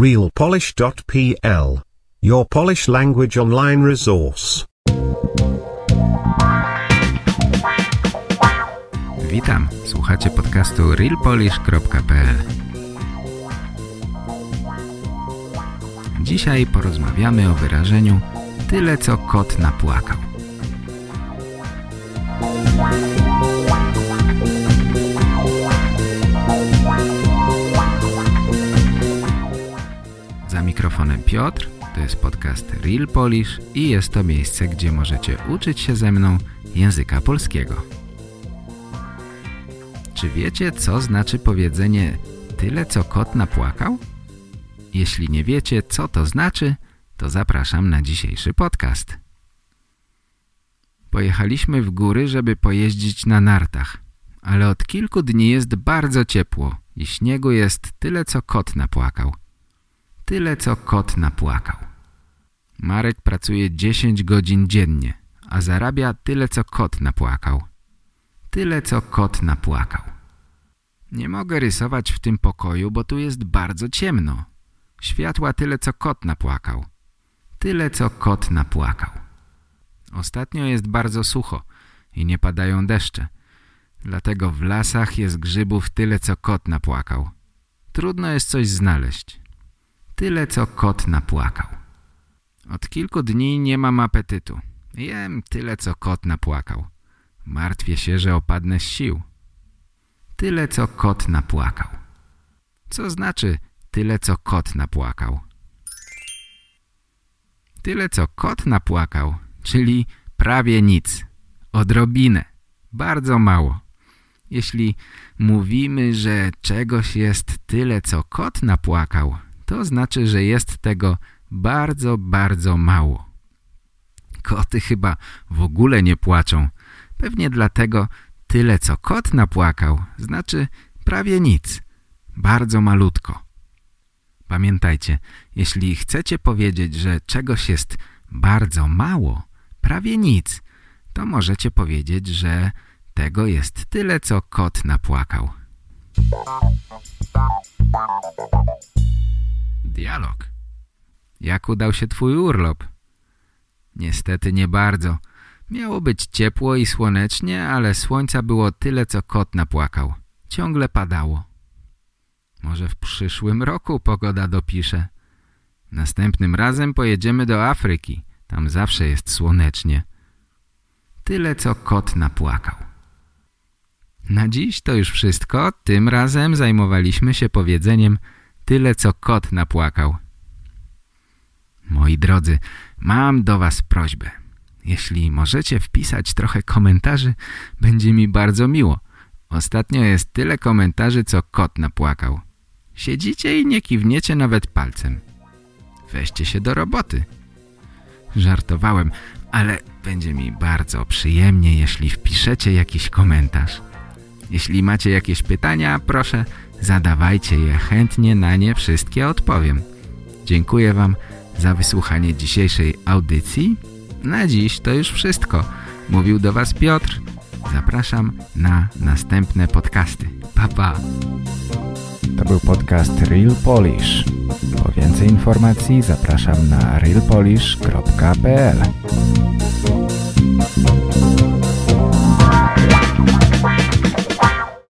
realpolish.pl. Your Polish language online resource. Witam, słuchacie podcastu realpolish.pl Dzisiaj porozmawiamy o wyrażeniu tyle co kot napłakał. Za mikrofonem Piotr, to jest podcast Real Polish i jest to miejsce, gdzie możecie uczyć się ze mną języka polskiego. Czy wiecie, co znaczy powiedzenie tyle, co kot napłakał? Jeśli nie wiecie, co to znaczy, to zapraszam na dzisiejszy podcast. Pojechaliśmy w góry, żeby pojeździć na nartach, ale od kilku dni jest bardzo ciepło i śniegu jest tyle, co kot napłakał. Tyle, co kot napłakał. Marek pracuje 10 godzin dziennie, a zarabia tyle, co kot napłakał. Tyle, co kot napłakał. Nie mogę rysować w tym pokoju, bo tu jest bardzo ciemno. Światła tyle, co kot napłakał. Tyle, co kot napłakał. Ostatnio jest bardzo sucho i nie padają deszcze. Dlatego w lasach jest grzybów tyle, co kot napłakał. Trudno jest coś znaleźć. Tyle, co kot napłakał. Od kilku dni nie mam apetytu. Jem tyle, co kot napłakał. Martwię się, że opadnę z sił. Tyle, co kot napłakał. Co znaczy tyle, co kot napłakał? Tyle, co kot napłakał, czyli prawie nic. Odrobinę. Bardzo mało. Jeśli mówimy, że czegoś jest tyle, co kot napłakał, to znaczy, że jest tego bardzo, bardzo mało. Koty chyba w ogóle nie płaczą. Pewnie dlatego tyle, co kot napłakał, znaczy prawie nic. Bardzo malutko. Pamiętajcie, jeśli chcecie powiedzieć, że czegoś jest bardzo mało, prawie nic, to możecie powiedzieć, że tego jest tyle, co kot napłakał. Dialog. Jak udał się twój urlop? Niestety nie bardzo. Miało być ciepło i słonecznie, ale słońca było tyle, co kot napłakał. Ciągle padało. Może w przyszłym roku pogoda dopisze. Następnym razem pojedziemy do Afryki. Tam zawsze jest słonecznie. Tyle, co kot napłakał. Na dziś to już wszystko. Tym razem zajmowaliśmy się powiedzeniem tyle, co kot napłakał. Moi drodzy, mam do was prośbę. Jeśli możecie wpisać trochę komentarzy, będzie mi bardzo miło. Ostatnio jest tyle komentarzy, co kot napłakał. Siedzicie i nie kiwniecie nawet palcem. Weźcie się do roboty. Żartowałem, ale będzie mi bardzo przyjemnie, jeśli wpiszecie jakiś komentarz. Jeśli macie jakieś pytania, proszę zadawajcie je, chętnie na nie wszystkie odpowiem. Dziękuję Wam za wysłuchanie dzisiejszej audycji. Na dziś to już wszystko. Mówił do Was Piotr. Zapraszam na następne podcasty. Pa, pa. To był podcast Real Polish. Po więcej informacji zapraszam na realpolish.pl